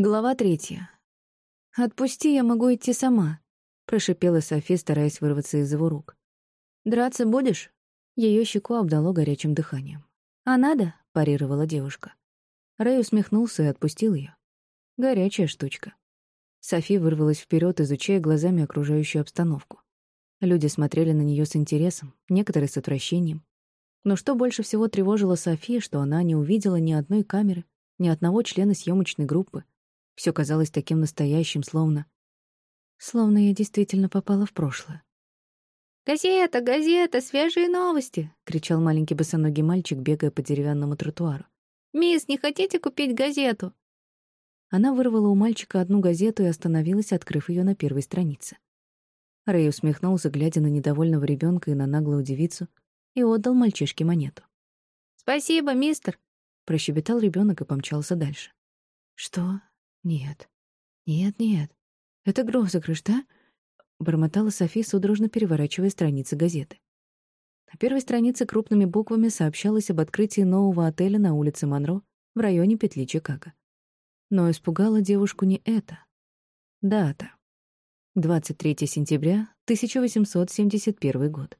Глава третья. «Отпусти, я могу идти сама», — прошипела Софи, стараясь вырваться из его рук. «Драться будешь?» Ее щеку обдало горячим дыханием. «А надо?» — парировала девушка. Рэй усмехнулся и отпустил ее. Горячая штучка. Софи вырвалась вперед, изучая глазами окружающую обстановку. Люди смотрели на нее с интересом, некоторые с отвращением. Но что больше всего тревожило Софи, что она не увидела ни одной камеры, ни одного члена съемочной группы, все казалось таким настоящим, словно... Словно я действительно попала в прошлое. «Газета, газета, свежие новости!» — кричал маленький босоногий мальчик, бегая по деревянному тротуару. «Мисс, не хотите купить газету?» Она вырвала у мальчика одну газету и остановилась, открыв ее на первой странице. Рэй усмехнулся, глядя на недовольного ребенка и на наглую девицу, и отдал мальчишке монету. «Спасибо, мистер!» — прощебетал ребенок и помчался дальше. «Что? «Нет, нет, нет. Это розыгрыш, да?» — бормотала Софи, судорожно переворачивая страницы газеты. На первой странице крупными буквами сообщалось об открытии нового отеля на улице Монро в районе петли Чикаго. Но испугала девушку не это. Дата. 23 сентября 1871 год.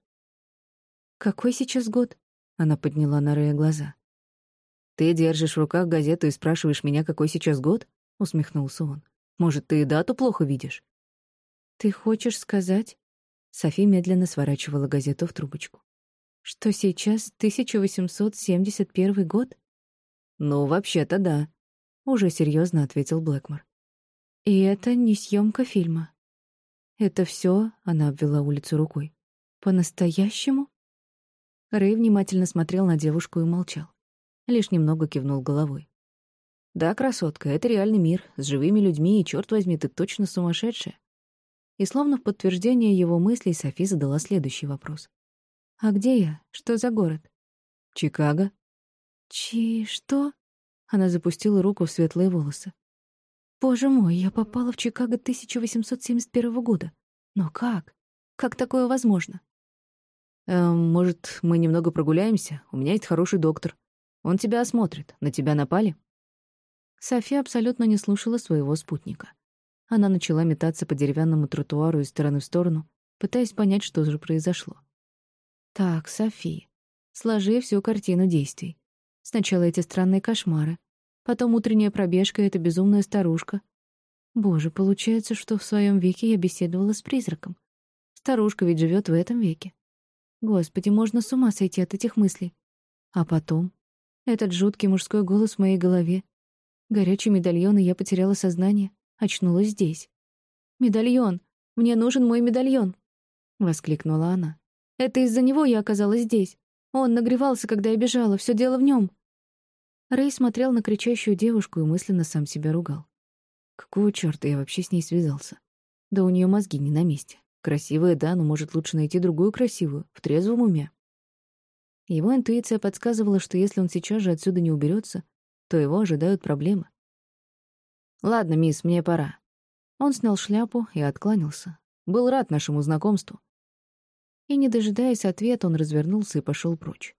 «Какой сейчас год?» — она подняла на Рэя глаза. «Ты держишь в руках газету и спрашиваешь меня, какой сейчас год?» — усмехнулся он. «Может, ты и дату плохо видишь?» «Ты хочешь сказать...» Софи медленно сворачивала газету в трубочку. «Что сейчас 1871 год?» «Ну, вообще-то да», — уже серьезно ответил Блэкмор. «И это не съемка фильма. Это все, она обвела улицу рукой. «По-настоящему?» Рэй внимательно смотрел на девушку и молчал. Лишь немного кивнул головой. Да, красотка, это реальный мир, с живыми людьми, и, черт возьми, ты точно сумасшедшая. И словно в подтверждение его мыслей Софи задала следующий вопрос. «А где я? Что за город?» «Чикаго». «Чи... что?» Она запустила руку в светлые волосы. «Боже мой, я попала в Чикаго 1871 года. Но как? Как такое возможно?» «Эм, может, мы немного прогуляемся? У меня есть хороший доктор. Он тебя осмотрит. На тебя напали?» София абсолютно не слушала своего спутника. Она начала метаться по деревянному тротуару из стороны в сторону, пытаясь понять, что же произошло. Так, Софи, сложи всю картину действий. Сначала эти странные кошмары, потом утренняя пробежка и эта безумная старушка. Боже, получается, что в своем веке я беседовала с призраком. Старушка ведь живет в этом веке. Господи, можно с ума сойти от этих мыслей. А потом этот жуткий мужской голос в моей голове, Горячий медальон, и я потеряла сознание. Очнулась здесь. «Медальон! Мне нужен мой медальон!» — воскликнула она. «Это из-за него я оказалась здесь. Он нагревался, когда я бежала. Все дело в нем. Рэй смотрел на кричащую девушку и мысленно сам себя ругал. Какого чёрта я вообще с ней связался? Да у нее мозги не на месте. Красивая, да, но может лучше найти другую красивую, в трезвом уме. Его интуиция подсказывала, что если он сейчас же отсюда не уберется, то его ожидают проблемы. «Ладно, мисс, мне пора». Он снял шляпу и откланялся. Был рад нашему знакомству. И, не дожидаясь ответа, он развернулся и пошел прочь.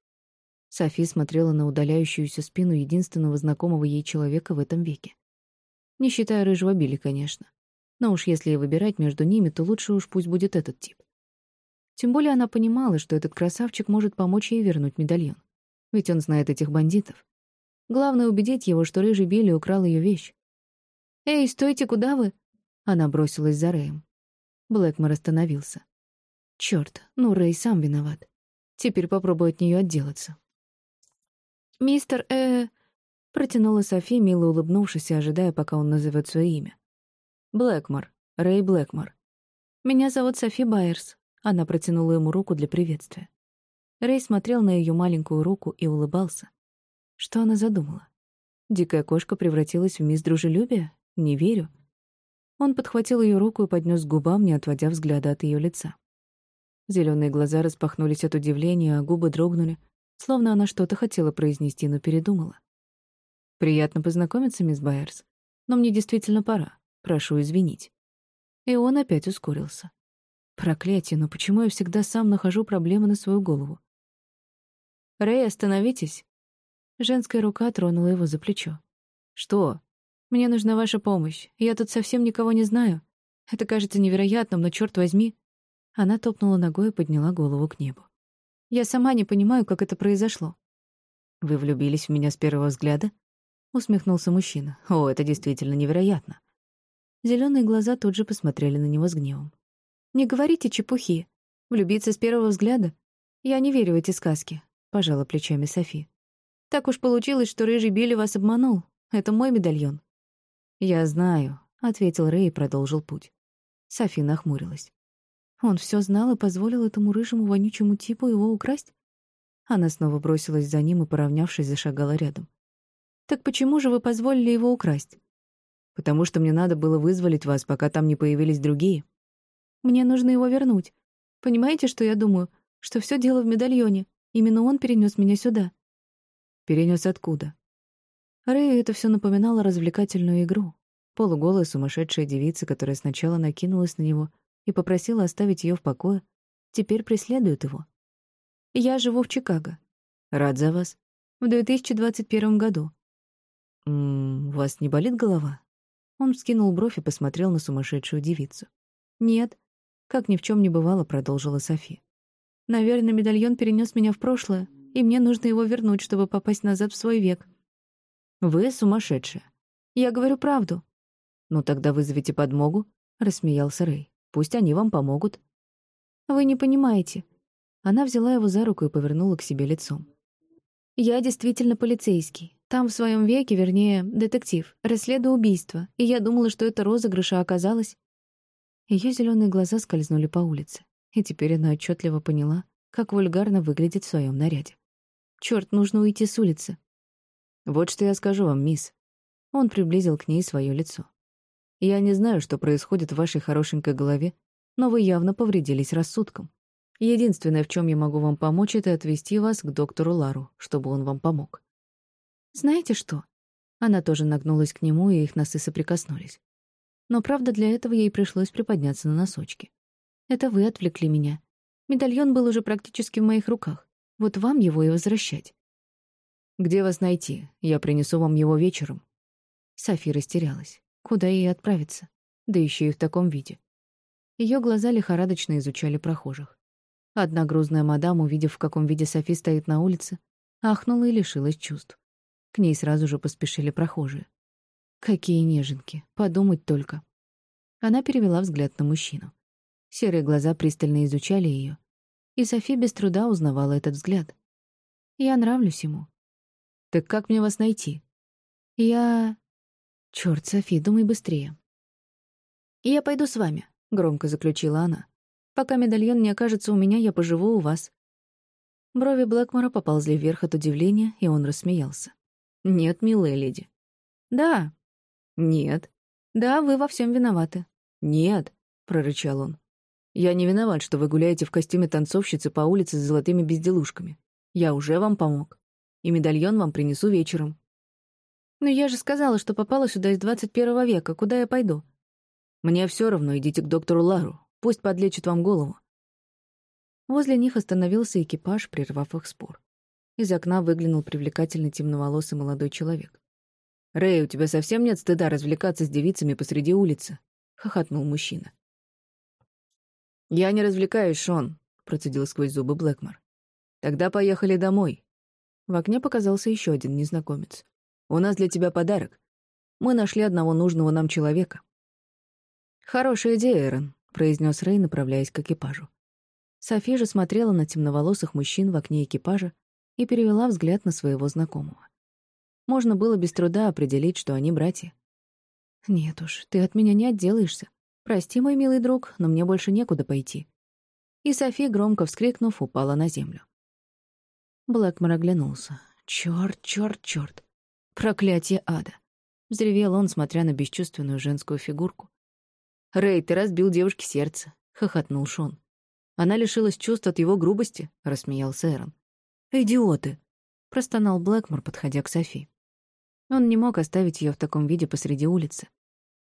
Софи смотрела на удаляющуюся спину единственного знакомого ей человека в этом веке. Не считая рыжего Билли, конечно. Но уж если и выбирать между ними, то лучше уж пусть будет этот тип. Тем более она понимала, что этот красавчик может помочь ей вернуть медальон. Ведь он знает этих бандитов. Главное — убедить его, что рыжий Билли украл ее вещь. «Эй, стойте, куда вы?» Она бросилась за Рэем. Блэкмор остановился. Черт, ну Рэй сам виноват. Теперь попробую от нее отделаться. «Мистер, э...», протянула Софи, мило улыбнувшись и ожидая, пока он назовет свое имя. «Блэкмор. Рэй Блэкмор. Меня зовут Софи Байерс». Она протянула ему руку для приветствия. Рэй смотрел на ее маленькую руку и улыбался. Что она задумала? Дикая кошка превратилась в мисс дружелюбия? Не верю. Он подхватил ее руку и поднес к губам, не отводя взгляда от ее лица. Зеленые глаза распахнулись от удивления, а губы дрогнули, словно она что-то хотела произнести, но передумала. «Приятно познакомиться, мисс Байерс, но мне действительно пора. Прошу извинить». И он опять ускорился. Проклятие, но почему я всегда сам нахожу проблемы на свою голову? «Рэй, остановитесь!» Женская рука тронула его за плечо. «Что?» Мне нужна ваша помощь. Я тут совсем никого не знаю. Это кажется невероятным, но черт возьми. Она топнула ногой и подняла голову к небу. Я сама не понимаю, как это произошло. Вы влюбились в меня с первого взгляда? Усмехнулся мужчина. О, это действительно невероятно. Зеленые глаза тут же посмотрели на него с гневом. Не говорите чепухи. Влюбиться с первого взгляда? Я не верю в эти сказки, пожала плечами Софи. Так уж получилось, что рыжий Билли вас обманул. Это мой медальон. Я знаю, ответил Рэй и продолжил путь. Софи нахмурилась. Он все знал и позволил этому рыжему вонючему типу его украсть? Она снова бросилась за ним и, поравнявшись, зашагала рядом. «Так почему же вы позволили его украсть?» «Потому что мне надо было вызволить вас, пока там не появились другие». «Мне нужно его вернуть. Понимаете, что я думаю? Что все дело в медальоне. Именно он перенес меня сюда». «Перенес откуда?» Рэю это все напоминало развлекательную игру. Полуголая сумасшедшая девица, которая сначала накинулась на него, и попросила оставить ее в покое, теперь преследует его. Я живу в Чикаго. Рад за вас. В 2021 году. «М вас не болит голова?» Он вскинул бровь и посмотрел на сумасшедшую девицу. «Нет», — как ни в чем не бывало, продолжила Софи. «Наверное, медальон перенес меня в прошлое, и мне нужно его вернуть, чтобы попасть назад в свой век». «Вы сумасшедшая». «Я говорю правду». «Ну тогда вызовите подмогу», — рассмеялся Рэй. Пусть они вам помогут». «Вы не понимаете». Она взяла его за руку и повернула к себе лицом. «Я действительно полицейский. Там в своем веке, вернее, детектив, расследую убийство, и я думала, что это розыгрыш, а оказалось...» Ее зеленые глаза скользнули по улице, и теперь она отчетливо поняла, как вульгарно выглядит в своем наряде. Черт, нужно уйти с улицы. Вот что я скажу вам, мисс. Он приблизил к ней свое лицо. Я не знаю, что происходит в вашей хорошенькой голове, но вы явно повредились рассудком. Единственное, в чем я могу вам помочь, это отвести вас к доктору Лару, чтобы он вам помог. Знаете что? Она тоже нагнулась к нему, и их носы соприкоснулись. Но правда, для этого ей пришлось приподняться на носочки. Это вы отвлекли меня. Медальон был уже практически в моих руках. Вот вам его и возвращать. Где вас найти? Я принесу вам его вечером. Софи растерялась. Куда ей отправиться? Да еще и в таком виде. Ее глаза лихорадочно изучали прохожих. Одна грузная мадам, увидев, в каком виде Софи стоит на улице, ахнула и лишилась чувств. К ней сразу же поспешили прохожие. Какие неженки, подумать только. Она перевела взгляд на мужчину. Серые глаза пристально изучали ее, и Софи без труда узнавала этот взгляд. Я нравлюсь ему. Так как мне вас найти? Я... Черт, Софи, думай быстрее. «Я пойду с вами», — громко заключила она. «Пока медальон не окажется у меня, я поживу у вас». Брови Блэкмора поползли вверх от удивления, и он рассмеялся. «Нет, милая леди». «Да». «Нет». «Да, вы во всем виноваты». «Нет», — прорычал он. «Я не виноват, что вы гуляете в костюме танцовщицы по улице с золотыми безделушками. Я уже вам помог. И медальон вам принесу вечером. «Но я же сказала, что попала сюда из 21 века. Куда я пойду?» «Мне все равно, идите к доктору Лару. Пусть подлечит вам голову». Возле них остановился экипаж, прервав их спор. Из окна выглянул привлекательный темноволосый молодой человек. «Рэй, у тебя совсем нет стыда развлекаться с девицами посреди улицы?» — хохотнул мужчина. «Я не развлекаюсь, Шон», — процедил сквозь зубы Блэкмор. «Тогда поехали домой». В окне показался еще один незнакомец. У нас для тебя подарок. Мы нашли одного нужного нам человека». «Хорошая идея, Эрон», — произнес Рэй, направляясь к экипажу. София же смотрела на темноволосых мужчин в окне экипажа и перевела взгляд на своего знакомого. Можно было без труда определить, что они братья. «Нет уж, ты от меня не отделаешься. Прости, мой милый друг, но мне больше некуда пойти». И София, громко вскрикнув, упала на землю. Блэкмор оглянулся. «Чёрт, чёрт, чёрт. Проклятие ада. Взревел он, смотря на бесчувственную женскую фигурку. «Рэй, ты разбил девушке сердце», — хохотнул Шон. «Она лишилась чувств от его грубости», — рассмеялся Эрон. «Идиоты!» — простонал Блэкмор, подходя к Софи. Он не мог оставить ее в таком виде посреди улицы.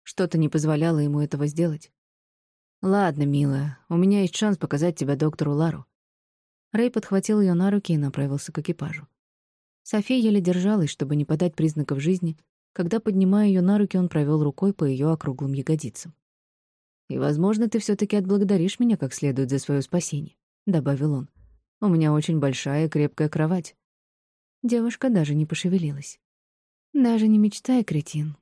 Что-то не позволяло ему этого сделать. «Ладно, милая, у меня есть шанс показать тебя доктору Лару». Рэй подхватил ее на руки и направился к экипажу. София еле держалась, чтобы не подать признаков жизни, Когда, поднимая ее на руки, он провел рукой по ее округлым ягодицам. «И, возможно, ты все таки отблагодаришь меня как следует за свое спасение», — добавил он. «У меня очень большая крепкая кровать». Девушка даже не пошевелилась. «Даже не мечтай, кретин.